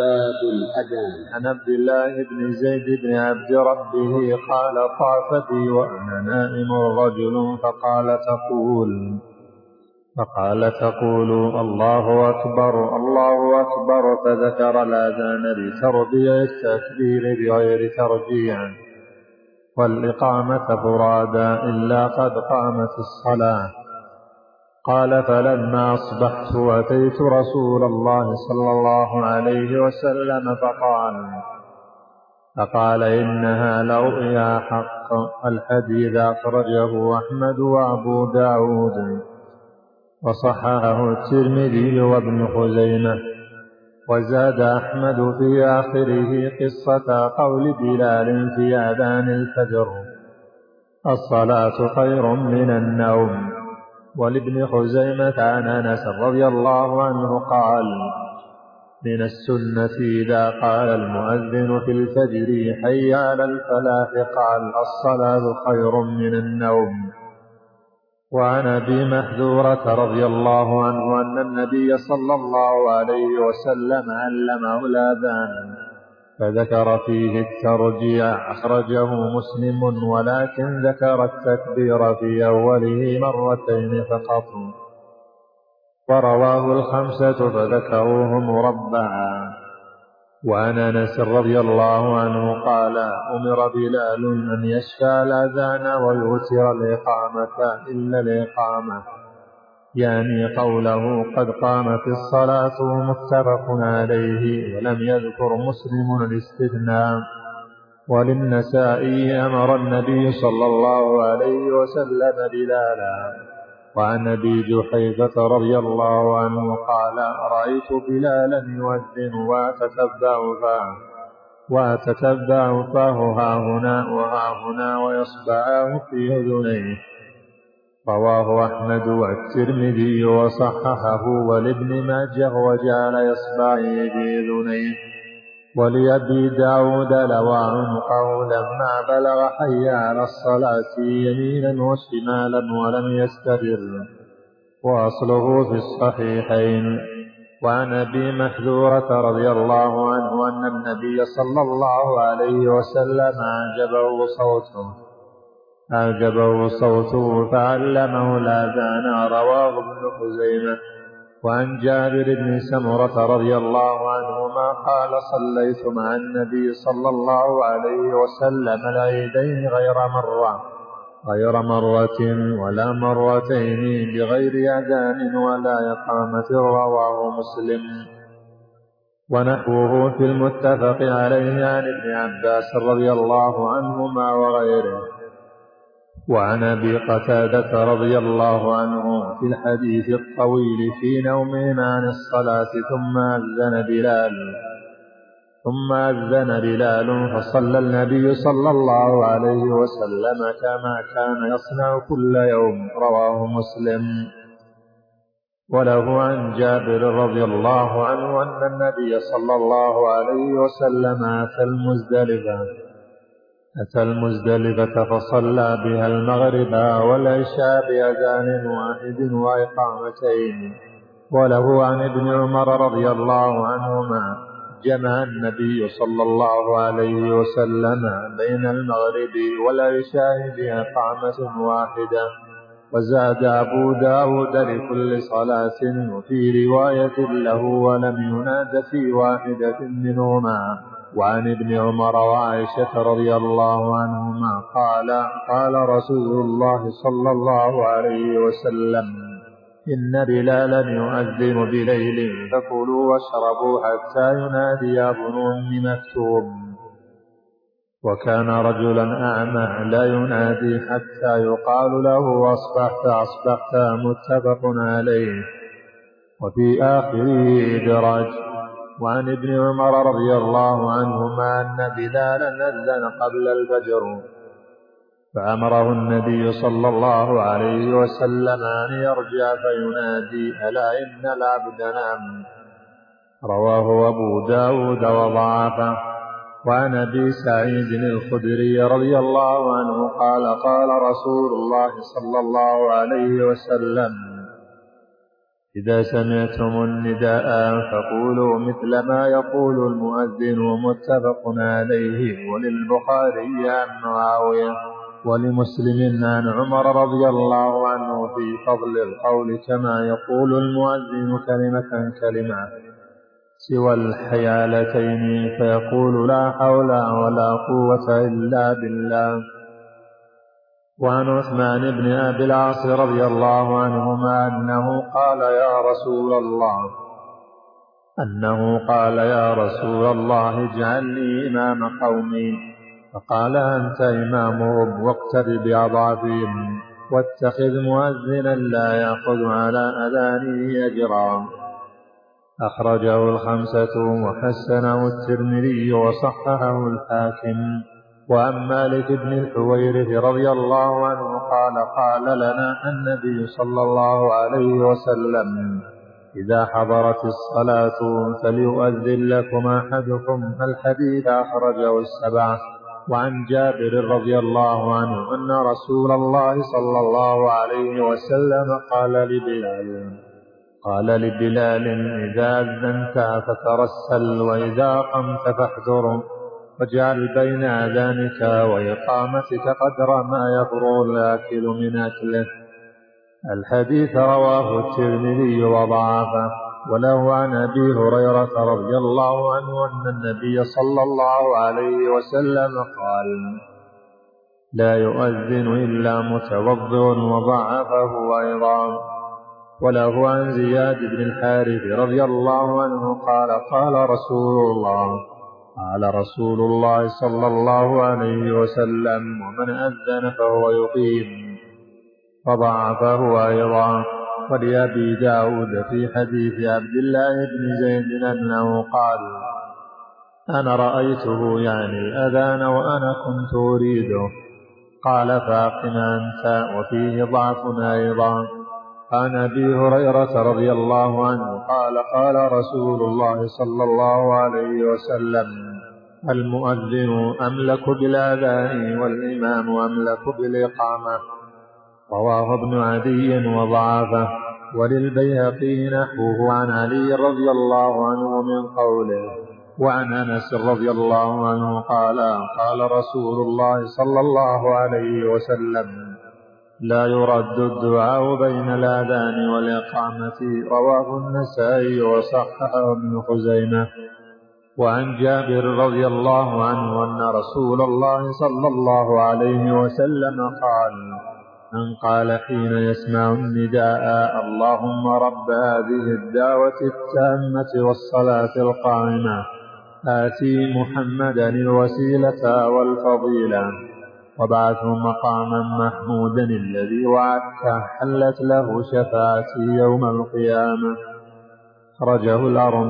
باب الأذان. عن عبد الله بن زيد بن عبد ربه قال طاف بي وأنا نائم رجل فقال تقول فقال تقول الله أكبر الله أكبر فذكر الأذان لتربية التكبير بغير ترجيع والإقامة فرادا إلا قد قامت الصلاة. قال فلما أصبحت أتيت رسول الله صلى الله عليه وسلم فقال فقال إنها لرؤيا حق الحديث أخرجه أحمد وأبو داود وصححه الترمذي وابن خزيمة وزاد أحمد في آخره قصة قول بلال في أذان الفجر الصلاة خير من النوم. ولابن خزيمة عن أنس رضي الله عنه قال من السنة إذا قال المؤذن في الفجر حي على الفلاح قال الصلاة خير من النوم وعن أبي محذورة رضي الله عنه أن النبي صلى الله عليه وسلم علمه الآذان فذكر فيه الترجيع أخرجه مسلم ولكن ذكر التكبير في أوله مرتين فقط. ورواه الخمسة فذكروه مربعا وعن أنس رضي الله عنه قال أمر بلال أن يشفى الأذان ويوتر الإقامة إلا الإقامة. يعني قوله قد قامت الصلاة متفق عليه ولم يذكر مسلم الاستثناء. وللنسائي أمر النبي صلى الله عليه وسلم بلالا. وعن أبي جحيفة رضي الله عنه قال رأيت بلالا يؤذن وأتتبع فاه وأتتبع فاه ها هنا وها هنا ويصبعاه في أذنيه. رواه أحمد والترمذي وصححه ولابن ماجه وجعل يصبعه في اذنيه ولأبي داود لواء لما بلغ حي على الصلاة يمينا وشمالا ولم يستدر وأصله في الصحيحين. وعن أبي محذورة رضي الله عنه أن النبي صلى الله عليه وسلم أعجبه صوته. أعجبه صوته فعلمه الآذان رواه ابن خزيمة. وعن جابر بن سمرة رضي الله عنهما قال صليت مع النبي صلى الله عليه وسلم العيدين غير مرة غير مرة ولا مرتين بغير أذان ولا إقامة رواه مسلم. ونحوه في المتفق عليه عن ابن عباس رضي الله عنهما وغيره. وعن أبي قتادة رضي الله عنه في الحديث الطويل في نومهم عن الصلاة ثم أذن بلال ثم أذن بلال فصلى النبي صلى الله عليه وسلم كما كان يصنع كل يوم رواه مسلم. وله عن جابر رضي الله عنه أن النبي صلى الله عليه وسلم آتى المزدلفة. أتى المزدلفة فصلى بها المغرب والعشاء بأذان واحد وإقامتين. وله عن ابن عمر رضي الله عنهما جمع النبي صلى الله عليه وسلم بين المغرب والعشاء بإقامة واحدة وزاد أبو داود لكل صلاة وفي رواية له ولم يناد في واحدة منهما. وعن ابن عمر وعائشة رضي الله عنهما قال قال رسول الله صلى الله عليه وسلم إن بلالا يؤذن بليل فكلوا واشربوا حتى ينادي ابن أم مكتوم. وكان رجلا أعمى لا ينادي حتى يقال له أصبحت أصبحت متفق عليه. وفي آخره إدراج. وعن ابن عمر رضي الله عنهما أن بلالا أذن قبل الفجر. فأمره النبي صلى الله عليه وسلم أن يرجع فينادي ألا إن العبد نام؟ رواه أبو داود وضعفه. وعن أبي سعيد الخدري رضي الله عنه قال قال رسول الله صلى الله عليه وسلم إذا سمعتم النداء فقولوا مثل ما يقول المؤذن متفق عليه وللبخاري عن معاوية ولمسلم عن عمر رضي الله عنه في فضل القول كما يقول المؤذن كلمة كلمة سوى الحيالتين فيقول لا حول ولا قوة إلا بالله وعن عثمان بن أبي العاص رضي الله عنهما أنه قال يا رسول الله أنه قال يا رسول الله اجعل لي إمام قومي. فقال أنت إمامهم واقتد بأضعافهم واتخذ مؤذنا لا يأخذ على أذانه أجرا. أخرجه الخمسة وحسنه الترمذي وصححه الحاكم. وعن مالك بن الحويرث رضي الله عنه قال قال لنا النبي صلى الله عليه وسلم إذا حضرت الصلاة فليؤذن لكم أحدكم. الحديث أخرجه السبعة وعن جابر رضي الله عنه أن رسول الله صلى الله عليه وسلم قال لبلال قال لبلال إذا أذنت فترسل وإذا قمت فاحذر. واجعل بين آذانك وإقامتك قدر ما يفرغ الآكل من أكله. الحديث رواه الترمذي وضعفه وله عن أبي هريرة رضي الله عنه أن النبي صلى الله عليه وسلم قال لا يؤذن إلا متوضئ وضعفه أيضا. وله عن زياد بن الحارث رضي الله عنه قال قال رسول الله قال رسول الله صلى الله عليه وسلم ومن أذن فهو يقيم فضعفه أيضا. ولأبي داود في حديث عبد الله بن زيد أنه قال أنا رأيته يعني الأذان وأنا كنت أريده. قال فاقم أنت وفيه ضعف أيضا. عن أبي هريرة رضي الله عنه قال قال رسول الله صلى الله عليه وسلم المؤذن أملك بالآذان والإمام أملك بالإقامة. رواه ابن عدي وضعفه. وللبيهقي نحوه عن علي رضي الله عنه من قوله. وعن أنس رضي الله عنه قال قال رسول الله صلى الله عليه وسلم لا يرد الدعاء بين الآذان والإقامة. رواه النسائي وصححه ابن خزيمة. وعن جابر رضي الله عنه أن رسول الله صلى الله عليه وسلم قال من قال حين يسمع النداء اللهم رب هذه الدعوة التامة والصلاة القائمة آتي محمدا الوسيلة والفضيلة. وبعثه مقاما محمودا الذي وعدته. حلت له شفاعتي يوم القيامة. خرجه الأربعة.